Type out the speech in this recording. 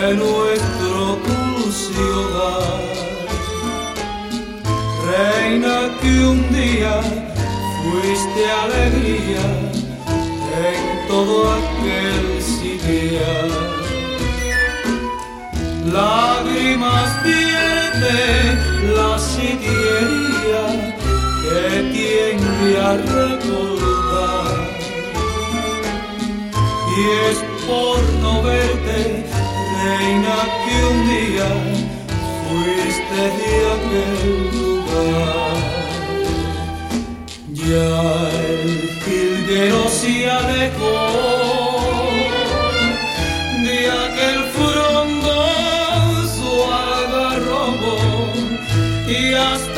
de nuestro dulce hogar. Reina que un día fuiste alegría en todo aquel sitio. Lágrimas vierte la sitiería que tiende a recordar. Y es por no verte, reina, que un día fuiste de aquel lugar. Ya el jilguero se alejó de aquel frondoso algarrobo y hasta